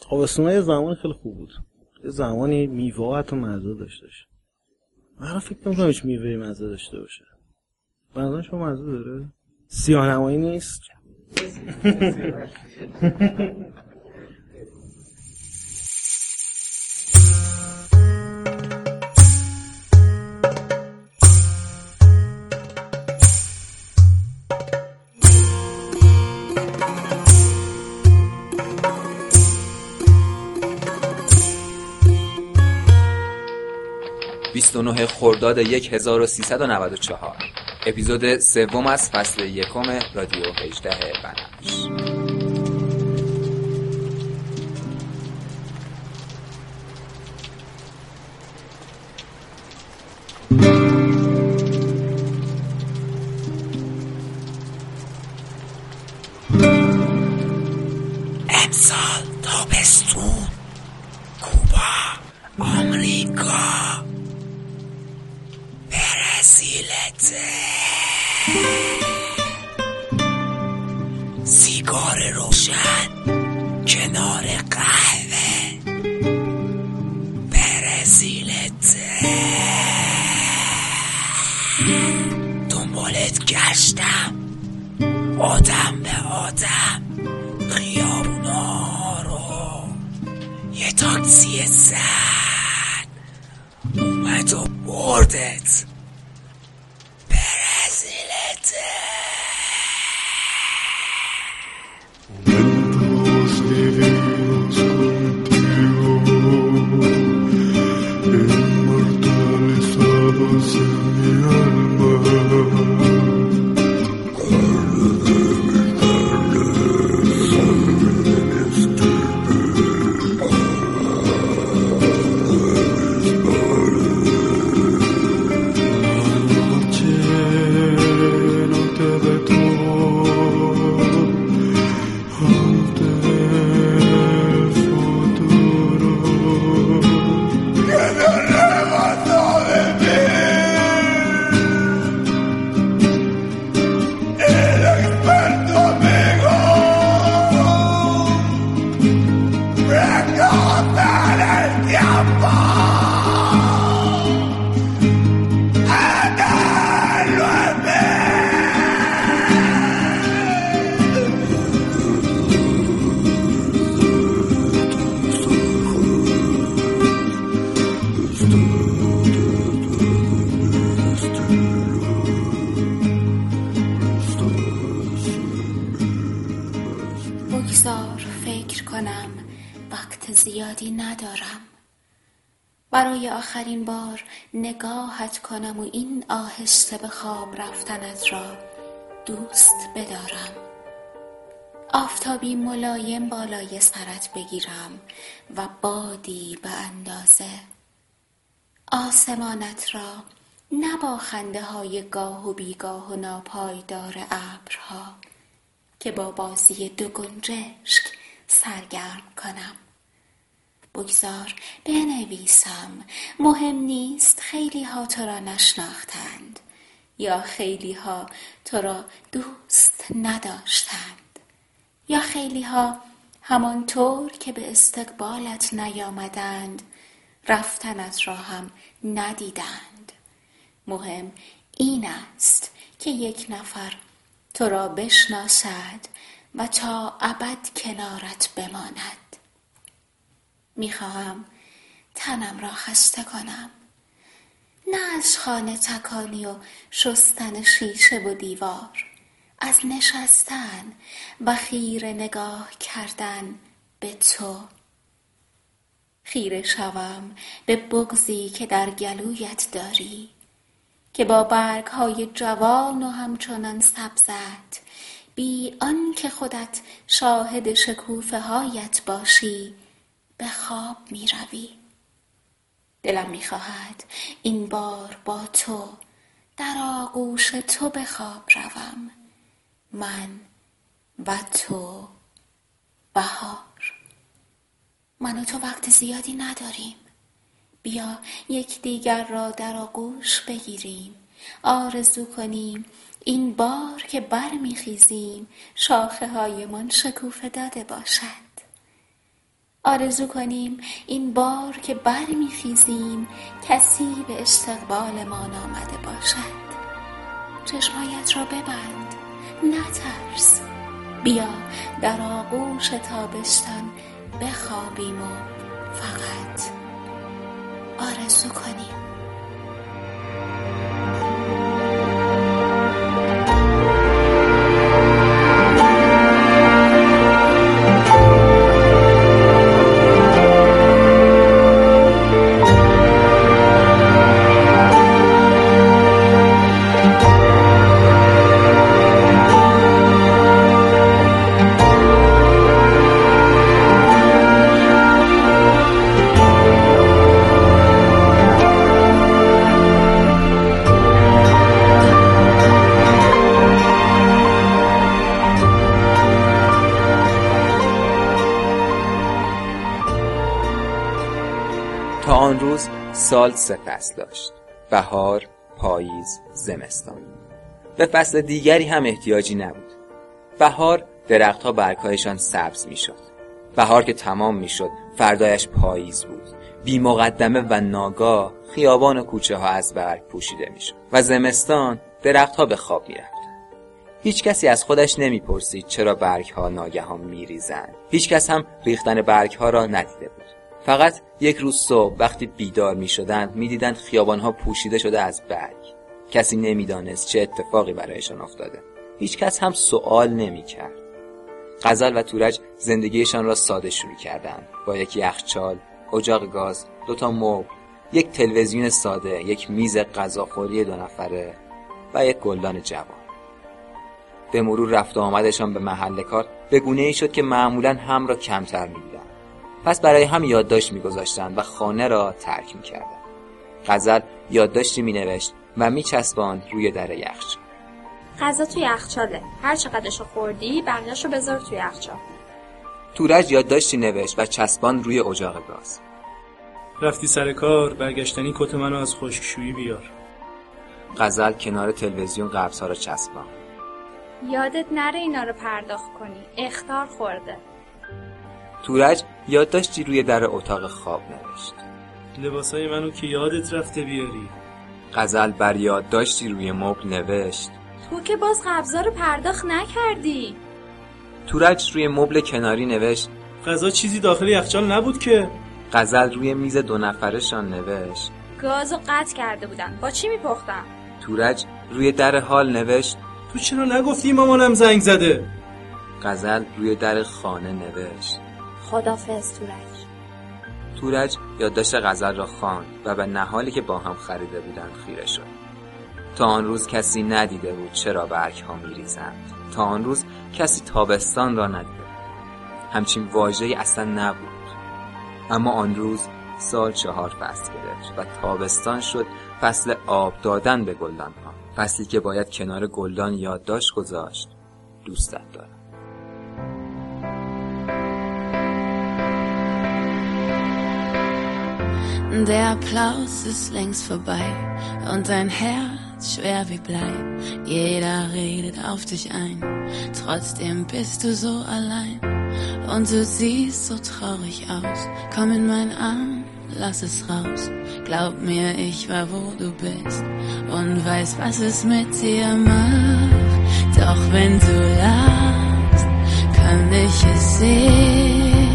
تابستون یه زمان خیلی خوب بود. یه زمانی میوه حتی مزه داشتش من فکر نمی‌کنم هیچ میوه مزه داشته باشه. بنظرم شما مزه داره. سیاه‌نمایی نیست. 29 خرداد 1394 اپیزود سوم از فصل یکم رادیو 18 بنفش. امسال تابستون کوبا آمریکا. سیگار روشن کنار قهوه. برزیلت. دنبالت گشتم. آدم به آدم. خیابونا رو. یه تاکسی زن. اومد و بردت برای آخرین بار نگاهت کنم و این آهسته به خواب رفتنت را دوست بدارم. آفتابی ملایم بالای سرت بگیرم و بادی به اندازه. آسمانت را نه با خنده های گاه و بیگاه و ناپایدار ابرها که با بازی دو گنجشک سرگرم کنم. بگذار بنویسم. مهم نیست خیلی ها تو را نشناختند یا خیلی ها تو را دوست نداشتند یا خیلی ها همانطور که به استقبالت نیامدند رفتنت را هم ندیدند. مهم این است که یک نفر تو را بشناسد و تا ابد کنارت بماند. می‌خواهم تنم را خسته کنم. نه از خانه تکانی و شستن شیشه و دیوار از نشستن و خیره نگاه کردن به تو. خیره شوم به بغزی که در گلویت داری که با برگ های جوان و همچنان سبزت بی آنکه خودت شاهد شکوفه هایت باشی. به خواب می روی دلم می خواهد این بار با تو در آغوش تو به خواب روم. من و تو بهار. من و تو وقت زیادی نداریم. بیا یک دیگر را در آغوش بگیریم. آرزو کنیم این بار که برمیخیزیم. شاخه هایمان شکوفه داده باشد. آرزو کنیم این بار که برمیخیزیم کسی به استقبالمان آمده باشد. چشمهایت را ببند نترس. بیا در آغوش تابستان بخوابیم و فقط آرزو کنیم. سه فصل داشت. بهار پاییز زمستان. به فصل دیگری هم احتیاجی نبود. بهار درختها برگهایشان سبز می‌شد. بهار که تمام می‌شد فردایش پاییز بود. بی مقدمه و ناگاه خیابان و کوچه ها از برگ پوشیده می‌شد و زمستان درختها به خواب می‌رفتند هیچ کسی از خودش نمی‌پرسید چرا برگ ها ناگهان میریزند. هیچ کس هم ریختن برگ ها را ندیده بود. فقط یک روز صبح وقتی بیدار می شدند می دیدند خیابان ها پوشیده شده از برگ. کسی نمی‌دانست چه اتفاقی برایشان افتاده. هیچ کس هم سوال نمی کرد غزل و تورج زندگیشان را ساده شروع کردند. با یک یخچال اجاق گاز دوتا مبل یک تلویزیون ساده یک میز غذاخوری دو نفره و یک گلدان جوان. به مرور رفت و آمدشان به محل کار به گونه ای شد که معمولا هم را کمتر می‌دیدند. پس برای هم یادداشت میگذاشتند و خانه را ترک می‌کردند غزل یادداشتی مینوشت و میچسباند روی در یخچال. غذا تو یخچاله. هر چقدرشو خوردی بقیهشو بذار تو یخچال. تورج یادداشتی نوشت و چسباند روی اجاق گاز. رفتی سر کار برگشتنی کت منو از خشکشویی بیار. غزل کنار تلویزیون قبضها را چسباند. یادت نره اینا رو پرداخت کنی. اختار خورده. تورج یادداشتی روی در اتاق خواب نوشت. لباسای منو که یادت رفته بیاری. غزل بر یادداشتی روی مبل نوشت. تو که باز قبضا رو پرداخت نکردی. تورج روی مبل کناری نوشت. غذا چیزی داخل یخچال نبود که. غزل روی میز دو نفرشان نوشت. گازو قطع کرده بودن. با چی میپختم؟ تورج روی در حال نوشت. تو چرا نگفتی مامانم زنگ زده؟ غزل روی در خانه نوشت. خدافظ تورج. تورج یادداشت غزل را خواند و به نهالی که با هم خریده بودند خیره شد. تا آن روز کسی ندیده بود چرا برگ ها میریزند. تا آن روز کسی تابستان را ندیده بود. همچین واژه‌ای اصلا نبود. اما آن روز سال چهار فصل گرفت و تابستان شد فصل آب دادن به گلدان ها فصلی که باید کنار گلدان یادداشت گذاشت دوستت دارم. Der Applaus ist längst vorbei und dein Herz schwer wie Blei. Jeder redet auf dich ein, trotzdem bist du so allein. Und du siehst so traurig aus. Komm in mein Arm, lass es raus. Glaub mir, ich war wo du bist und weiß, was es mit dir macht. Doch wenn du lachst, kann ich es sehen.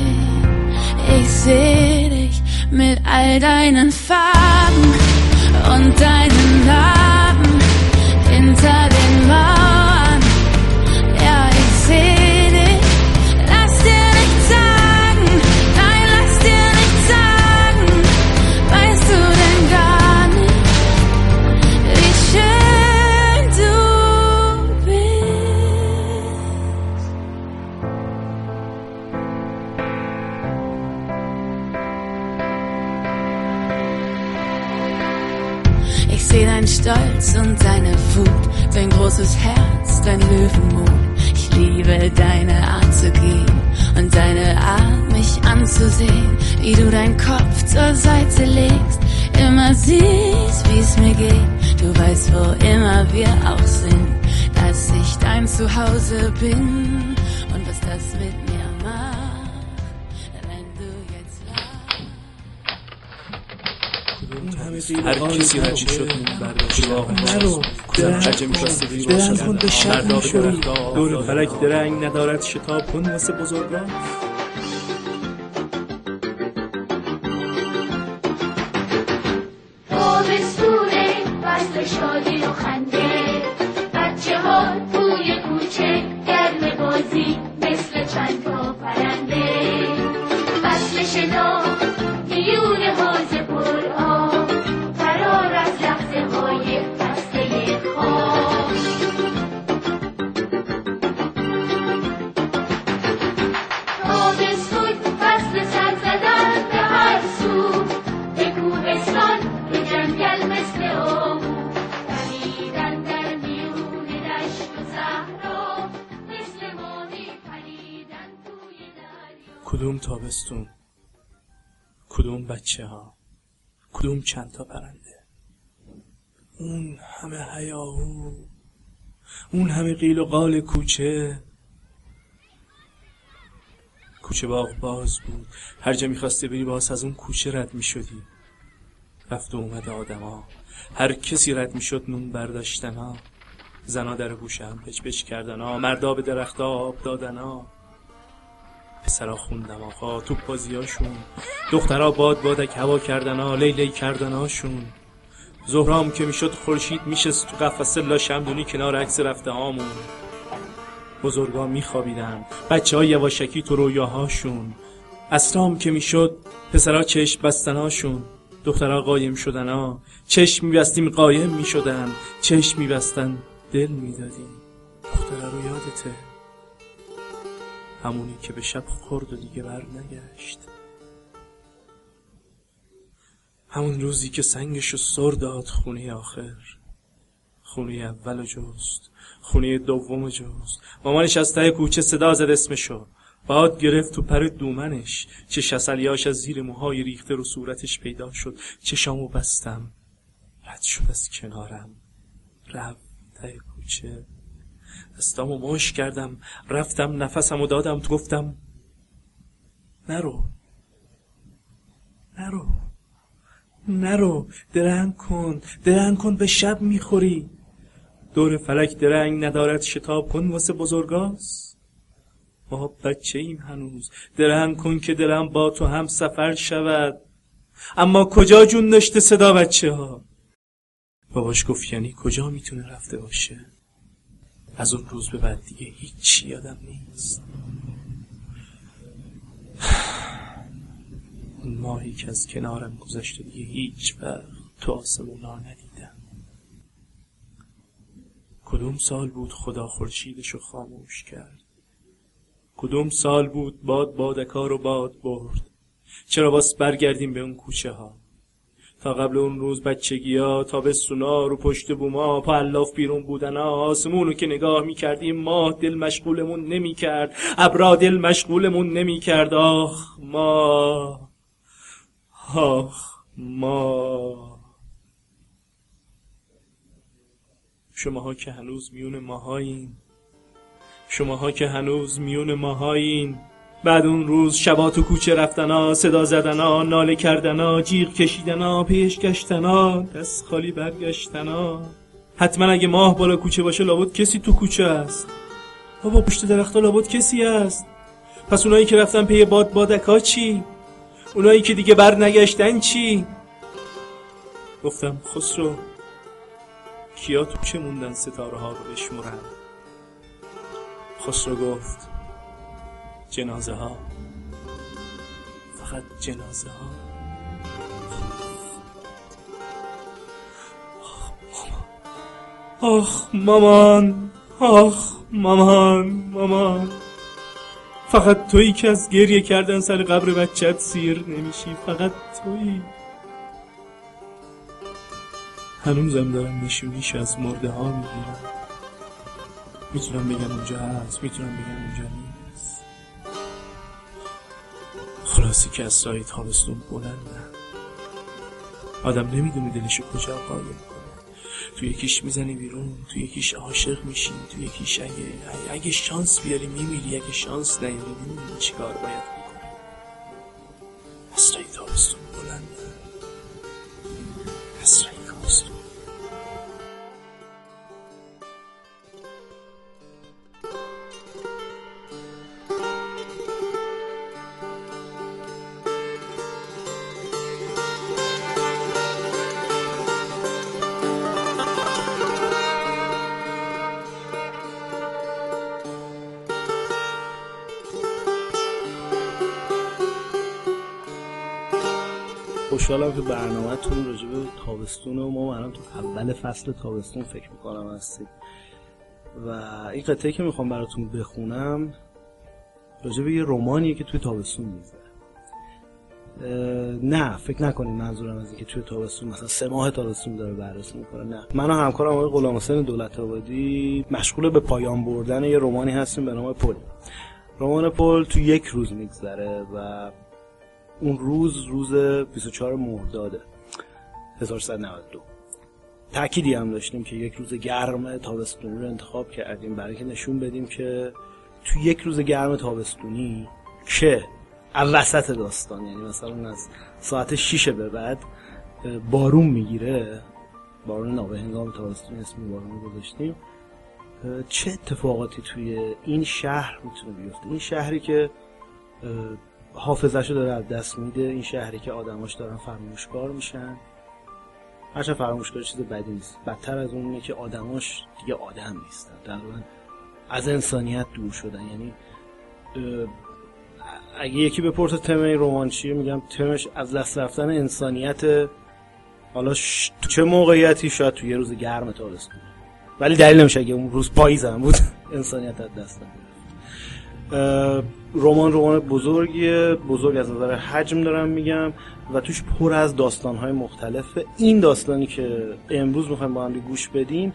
Ich seh mit all deinen Farben هر کسی هرچی شد برداشت نرو درنگ کن به شب دور فلک درنگ ندارد شتاب. کن واسه بزرگان. کدوم تابستون کدوم بچه ها کدوم چند تا پرنده. اون همه هیاهو اون همه قیل و قال کوچه. کوچه باغ باز بود. هر جا می‌خواسته بری باز از اون کوچه رد می‌شدی. رفت و اومد آدما. هر کسی رد می‌شد نون برداشتن ها زنا در گوشه هم پچ پچ کردن ها مردا به درختا آب دادن ها پسرا خوندم آقا تو بازیاشون دخترا باد بادک هوا کردن ها لی لی کردن هاشون. زهرام که می‌شد خورشید میشست تو قفسه لا شمدونی کنار عکس رفته هامون. بزرگا میخوابیدن. بچه های یواشکی تو رویاهاشون. اسرام که می‌شد پسرا چشم بستناشون دخترها قایم شدن ها. چشم میبستیم قایم می‌شدن. چشم میبستن دل می‌دادیم. دختره رو یادته. همونی که به شب خورد و دیگه بر نگشت همون روزی که سنگشو سر داد خونه آخر. خونه اول جست. خونه دوم جست. مامانش از ته کوچه صدا زد اسمشو. باد گرفت تو پر دومنش. چه شسلیاش از زیر موهای ریخته رو صورتش پیدا شد. چشامو بستم. رد شد از کنارم. رفت ته کوچه. دستامو مش کردم رفتم نفسمو دادم تو گفتم نرو. نرو. نرو. درنگ کن. درنگ کن به شب می‌خوری. دور فلک درنگ ندارد شتاب کن واسه بزرگاست. ما بچه ایم هنوز. درنگ کن که دلم با تو هم سفر شود. اما کجا جون داشته صدا بچه ها باباش گفت یعنی کجا می‌تونه رفته باشه؟ از اون روز به بعد دیگه هیچی یادم نیست. اون ماهی که از کنارم گذشت و دیگه هیچ وقت تو آسمونا ندیدم. کدوم سال بود خدا خورشیدشو خاموش کرد؟ کدوم سال بود باد بادکار رو باد برد؟ چرا باس برگردیم به اون کوچه ها؟ تا قبل اون روز بچگی ها تا به سونا رو پشت بوما پا الاف بیرون بودن ها آسمون رو که نگاه می‌کردیم ماه دل مشغولمون نمی‌کرد ابرا دل مشغولمون نمی‌کرد. آخ ما آخ ما. شماها که هنوز میون ماهایین شماها که هنوز میون ماهایین. بعد اون روز شبا تو کوچه رفتنا صدا زدنا ناله کردنا جیغ کشیدنا پیش گشتنا دست خالی برگشتنا. حتما اگه ماه بالا کوچه باشه لابد کسی تو کوچه است. بابا پشت درختها لابد کسی است. پس اونایی که رفتن پی باد بادکا چی؟ اونایی که دیگه بر نگشتن چی؟ گفتم خسرو کیا تو چه موندن ستاره ها رو بشمرن؟ خسرو گفت جنازه ها فقط جنازه ها آخ مامان. آخ مامان مامان. فقط تویی که از گریه کردن سر قبر بچت سیر نمیشی. فقط تویی. هنوزم دارم نشونیش از مرده ها می‌گیرم. می‌تونم بگم اونجا هست می‌تونم بگم اونجا نیست. خلاصی که از سایه تابستون بلندم آدم نمی‌دونه دلشو کجا قایم کنه. تو یکیش می‌زنی بیرون تو یکیش عاشق میشی تو یکیش اگه اگه شانس بیاری میمیری اگه شانس نیاری چیکار باید خوشحالم که برنامهتون راجع به تابستون و ما الان تو اول فصل تابستون فکر می‌کنم هستید و این قطعه که می‌خوام براتون بخونم به یه رومانیه که توی تابستون میگذره. نه فکر نکنید منظورم از اینکه توی تابستون مثلا سه ماه تابستون داره بررسی می‌کنه نه. من و همکارم آقای غلام حسین دولت آبادی مشغول به پایان بردن یه رومانی هستیم به نام پل. رمان پل تو یک روز میگذره و اون روز روز 24 مرداده 1192 تأکیدی هم داشتیم که یک روز گرم تابستونی رو انتخاب کردیم. برای که نشون بدیم که تو یک روز گرم تابستونی که وسط داستان یعنی مثلا از ساعت 6 به بعد بارون می‌گیره. بارون نابهنگام تابستونی اسم بارون رو گذاشتیم. چه اتفاقاتی توی این شهر می‌تونه بیفته؟ این شهری که حافظش رو داره دست میده. این شهری که آدماش دارن فراموشکار میشن. هرچند فراموشکار چیز بدی نیست. بدتر از اون اینه که آدماش دیگه آدم نیستن. تقریبا از انسانیت دور شدن. یعنی اگه یکی بپرسه تم این رمان چیه میگم تمش از دست رفتن انسانیت حالا. تو چه موقعیتی؟ شاید تو یه روز گرم تابستون. ولی دلیل نمیشه اگه اون روز پاییزم بود. انسانیت از دست رمان رمان بزرگیه. بزرگ از نظر حجم دارم میگم و توش پر از داستانهای مختلفه این داستانی که امروز می‌خوایم با هم گوش بدیم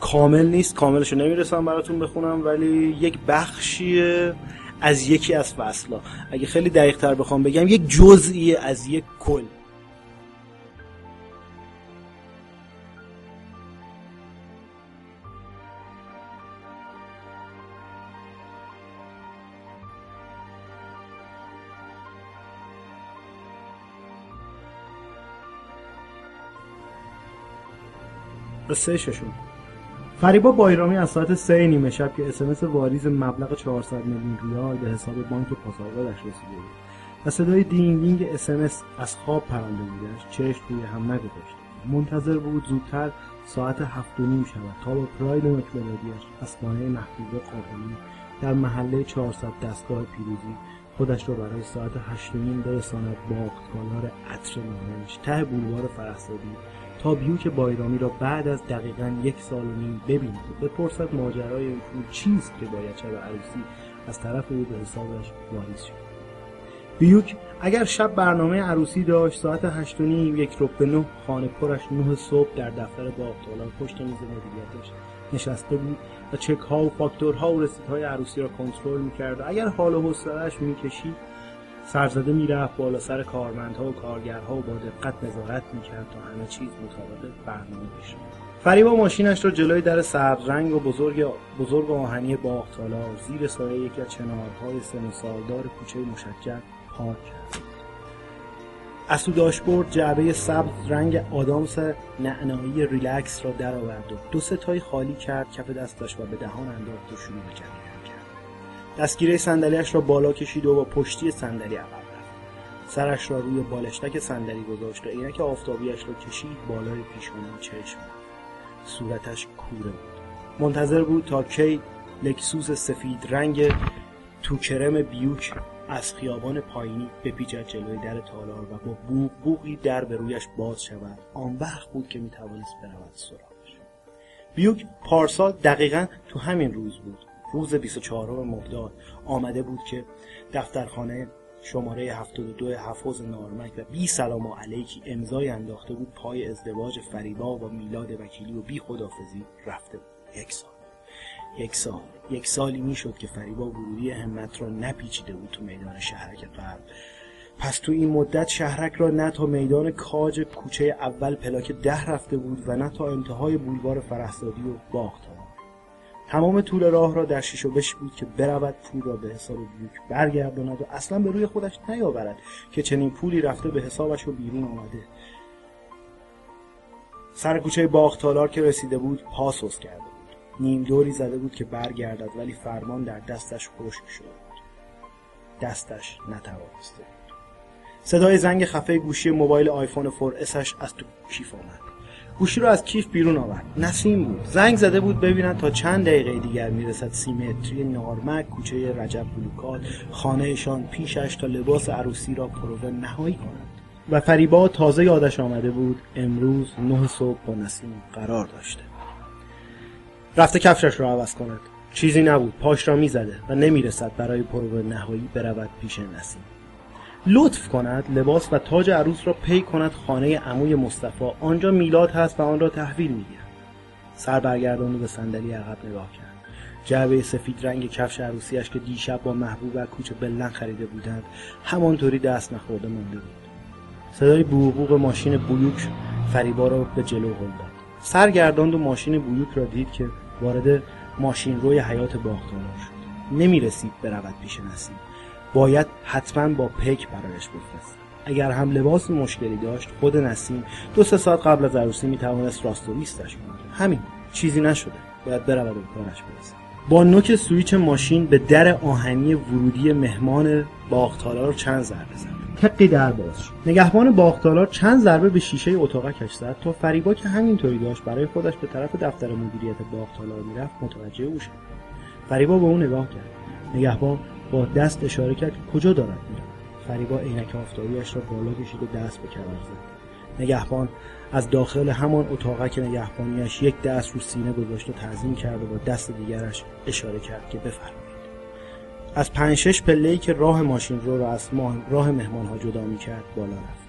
کامل نیست. کاملش رو نمی‌رسم براتون بخونم ولی یک بخشیه از یکی از فصلا اگه خیلی دقیق تر بخوام بگم یک جزئی از یک کل. قصه ششون. فریبا بایرامی از ساعت سه نیمه شب که اسمس واریز مبلغ 400 میلیون ریال به حساب بانک پاسارگادش رسیده بود و صدای دینگ دینگ اسمس از خواب پرنده بودش چشم روی هم نگذاشته منتظر بود زودتر ساعت هفت و نیم شود تا با پراید مکبلادیش از خانه محبوب قابلی در محله 400 دستگاه پیروزی خودش را برای ساعت هشت و نیم برساند باخت کالار عطر نامش ته بولوار فرهزادی بیوک بایرامی را بعد از دقیقا یک سال و نیم ببیند و بپرسد ماجرای پول چیست که باید شب عروسی از طرف او به حسابش واریز شد. بیوک اگر شب برنامه عروسی داشت ساعت هشت و نیم یک رب به نه خانه پرش نه صبح در دفتر باغتالان پشت میز مدیریتش نشسته بود و چک ها و فاکتورها و رسیدهای عروسی را کنترل می‌کرد. و اگر حال و حوصلهاش می‌کشید سرزده می‌رفت بالا سر کارمندها و کارگرها و با دقت نظارت می‌کرد تا همه چیز مطابق برنامه بشه. فریبا ماشینش را جلوی در سبز رنگ و بزرگ بزرگ آهنی باغتالار زیر سایه یکی از چنارهای سن سالدار کوچه مشجر پارک کرد. از تو داشبورد جعبه سبز رنگ آدامس نعنایی ریلکس را درآورد و دو ستای خالی کرد کف دستش و به دهان انداخت و شروع کرد دستگیره صندلیاش را بالا کشید و با پشتی صندلی عقب رفت. سرش را روی بالشتک صندلی گذاشت و عینک آفتابیش را کشید بالای پیشانی چشم. صورتش کوره بود. منتظر بود تا کی لکسوس سفید رنگ تو کرم بیوک از خیابان پایینی بپیچد جلوی در تالار و با بوق بوقی در به رویش باز شود. آن وقت بود که می‌توانست برود سراغش. بیوک پارسال دقیقا تو همین روز بود. روز 24 مرداد آمده بود که دفترخانه شماره 72 حفظ نارمک و بی سلام و علیکی امضای انداخته بود پای ازدواج فریبا و میلاد وکیلی و بی خدافزی رفته بود. یک سال. یک سال. یک سالی می‌شد که فریبا ورودی همت را نپیچیده بود تو میدان شهرک غرب. پس تو این مدت شهرک را نه تا میدان کاج کوچه اول پلاک ده رفته بود و نه تا انتهای بولوار فرهزادی و باخت تمام طول راه را در شیش و بش بود که برود پول را به حساب بیوک برگرداند و اصلا به روی خودش نیاورد که چنین پولی رفته به حسابش و بیرون آمده. سر کوچه باغ که رسیده بود پاسوس کرده بود. نیم دوری زده بود که برگردد ولی فرمان در دستش خشک شده بود. دستش نتوانسته بود. صدای زنگ خفه گوشی موبایل آیفون 4 اسش از تو کیف آمد. گوشی رو از کیف بیرون آورد. نسیم بود. زنگ زده بود ببیند تا چند دقیقه دیگر می‌رسد سیمتری نارمک کوچه رجب بلوکات خانهشان پیشش تا لباس عروسی را پروه نهایی کند و فریبا تازه یادش آمده بود امروز نه صبح با نسیم قرار داشته. رفته کفشش را عوض کند. چیزی نبود. پاش را می‌زده و نمی‌رسد برای پروه نهایی برود پیش نسیم. لطف کند لباس و تاج عروس را پی کند خانه عموی مصطفی. آنجا میلاد هست و آن را تحویل می‌گیرد. سر برگردان به صندلی عقب نگاه کرد. جعبه سفید رنگ کفش عروسیش که دیشب با محبوب و کوچه بلن خریده بودند همانطوری دست نخورده مانده بود. صدای بوبوق ماشین بویوک فریبا را به جلو هل داد. سرگرداند و ماشین بویوک را دید که وارد ماشین روی حیات باختالار شد. نمی رسید برود پیش نسیم باید حتما با پک برایش بفرست. اگر هم لباس مشکلی داشت خود نسیم دو سه ساعت قبل از عروسی می‌توانست راست و ریستش کند همین چیزی نشده. باید برود و کارش برسه. با نوک سویچ ماشین به در آهنی ورودی مهمان باختالار چند ضربه زد. تقی در باز شد. نگهبان باختالار چند ضربه به شیشه اتاقکش زد تا فریبا که همینطوری داشت برای خودش به طرف دفتر مدیریت باختالار می‌رفت متوجه او شد. فریبا به او نگاه کرد. نگهبان با دست اشاره کرد کجا دارد می‌رود. فریبا عینک آفتابیاش را بالا کشید و دست به کمر زد. نگهبان از داخل همان اتاقک نگهبانیش یک دست رو سینه گذاشت و تعظیم کرد و با دست دیگرش اشاره کرد که بفرمایید. از پنج شش پله‌ای که راه ماشین رو را از راه مهمانها جدا می‌کرد بالا رفت.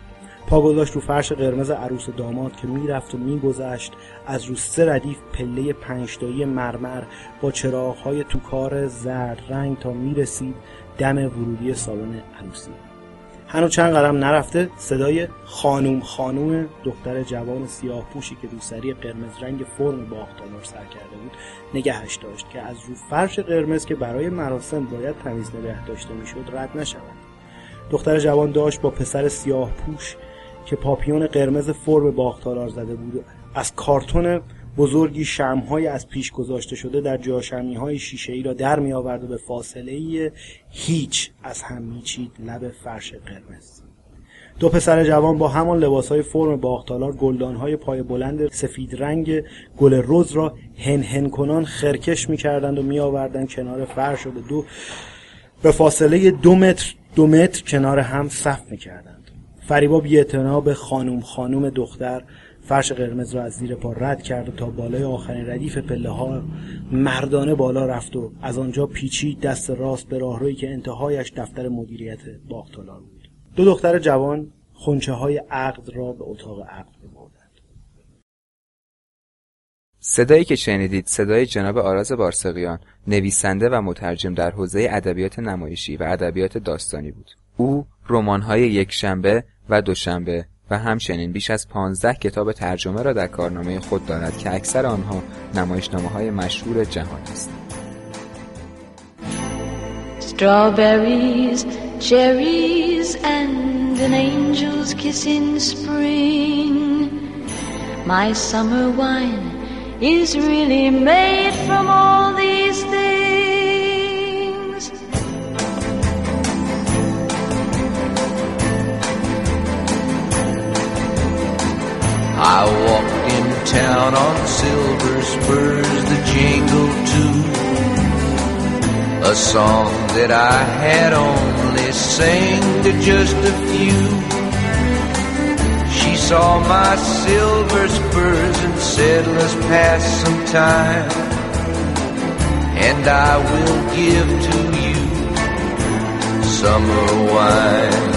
پا گذاشت رو فرش قرمز عروس داماد که می‌رفت و میگذشت از رو سه ردیف پله پنجتایی مرمر با چراغهای توکار زرد رنگ تا می‌رسید دم ورودی سالن عروسی. هنوز چند قدم نرفته صدای خانوم خانوم دختر جوان سیاه پوشی که روسری قرمز رنگ فرم باختالار سر کرده بود نگهش داشت که از رو فرش قرمز که برای مراسم باید تمیز نگه داشته می‌شد رد نشود. دختر جوان داشت با پسر سیاه پوش که پاپیون قرمز فرم باختالار زده بود از کارتون بزرگی شمهای از پیش گذاشته شده در جاشمی های شیشه ای را در می آورد و به فاصله هیچ از هم میچید لب فرش قرمز دو پسر جوان با همان لباس های فرم باختالار گلدان های پای بلند سفید رنگ گل رز را هن هن کنان خرکش می کردند و می آوردند کنار فرش و به دو به فاصله دو متر دو متر کنار هم صف می کردند. فریبا بی به خانوم خانوم دختر فرش قرمز را از زیر پا رد کرد و تا بالای آخرین ردیف پله ها مردانه بالا رفت و از آنجا پیچید دست راست به راهرویی که انتهایش دفتر مدیریت باختالار بود. دو دختر جوان خونچه های عقد را به اتاق عقد ببردند. صدایی که شنیدید صدای جناب آراز بارسقیان نویسنده و مترجم در حوزه ادبیات نمایشی و ادبیات داستانی بود. او رمان‌های یکشنبه و دوشنبه و همچنین بیش از پانزده کتاب ترجمه را در کارنامه خود دارد که اکثر آنها نمایشنامه های مشهور جهان است. Strawberries, cherries and an angel's kiss in spring My summer wine is really made from all these things I walked in town on silver spurs that jingle too. A song that I had only sang to just a few. She saw my silver spurs and said, let's pass some time. And I will give to you summer wine.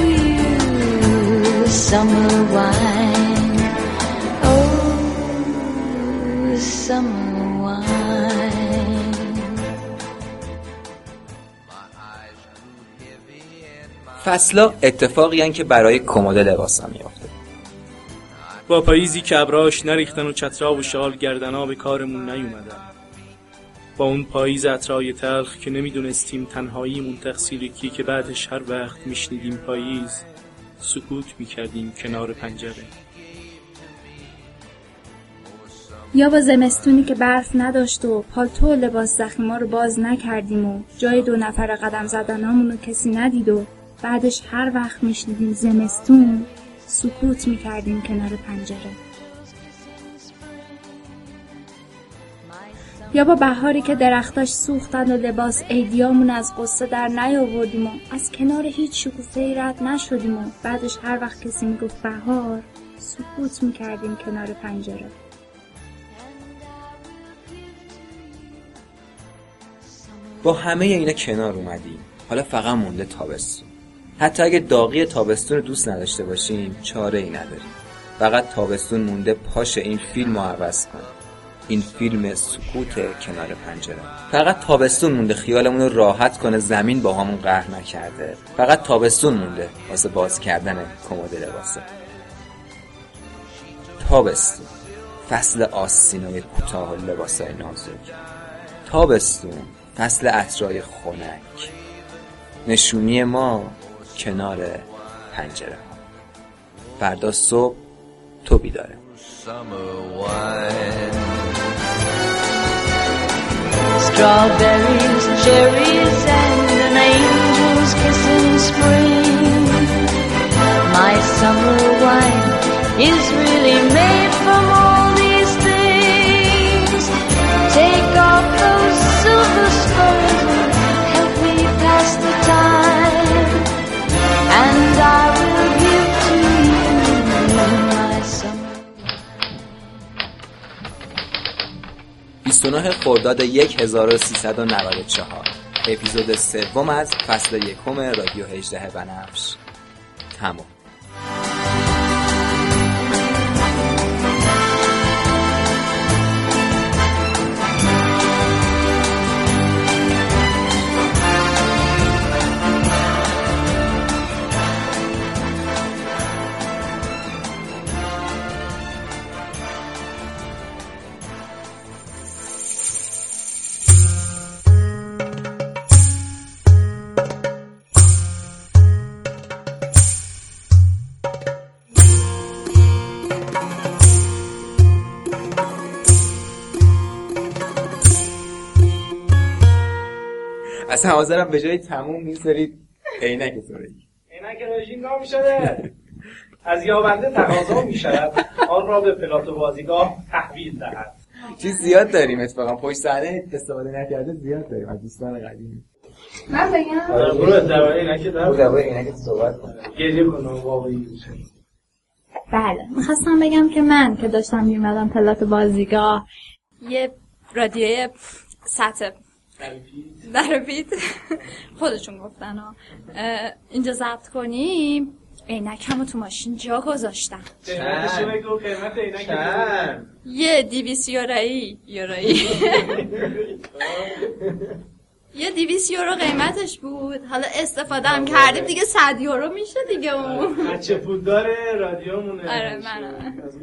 summer wine. Oh, summer wine. فصلا اتفاقی که برای کمد لباسا میافته با پاییزی که ابراش نریختن و چترا و شال گردنا به کارمون نیومدن با اون پاییز عطرای تلخ که نمی‌دونستیم تنهاییمون تقصیر کی که بعدش هر وقت میشنیدیم پاییز سکوت می‌کردیم کنار پنجره. یا با زمستونی که برف نداشت و پالتو و لباس زخیما رو باز نکردیم و جای دو نفر قدم زدنامون رو کسی ندید و بعدش هر وقت میشنیدیم زمستون سکوت می‌کردیم کنار پنجره. یا با بهاری که درختاش سوختن و لباس ایدیامون از قصه در نیاوردیم و از کنار هیچ شکوفه رد نشدیم و بعدش هر وقت کسی می‌گفت بهار سکوت می‌کردیم کنار پنجره. با همه اینا کنار اومدیم. حالا فقط مونده تابستون. حتی اگه داغی تابستون رو دوست نداشته باشیم چاره ای نداریم. فقط تابستون مونده پاش این فیلم رو عوض کن این فیلم سکوت کنار پنجره. فقط تابستون مونده. خیالمون رو راحت کنه زمین با همون قهر نکرده. فقط تابستون مونده واسه باز کردن کمد لباسه. تابستون. فصل آستینای کوتاه و لباسای نازک. تابستون. فصل عطرای خنک. نشونی ما کنار پنجره. فردا صبح تو بیداره. Strawberries, cherries, and an angel's kiss in spring. My summer wine is really made 29 خرداد 1394 اپیزود سوم از فصل یکم رادیو 18 بنفش. تمام اصلا حاضرم به جای تموم می‌ذارید عینک تو اینک رژیم نام شده از یابنده تقاضا می شود آن را به پلاتو بازیگاه تحویل دهد. چیز زیاد داریم اتفاقا؟ پشت صحنه استفاده نکرده زیاد داریم. از دوستان قدیمی. من بگم. آره، برو درباره اینک در. درباره عینک صحبت کن. گریه کنم واقعی بله. می‌خواستم بگم که من که داشتم میومدم پلات بازیگاه یه رادیوی سطح در بیت خودشون گفتن ها. اینجا ضبط کنیم. عینکمو تو ماشین جا گذاشتم یه دیویس یورایی. یورایی. یه دیویس یورو قیمتش بود. حالا استفاده هم کردیم دیگه صد یورو میشه دیگه اون. بچه پولدار رادیومونه. آره، منم. از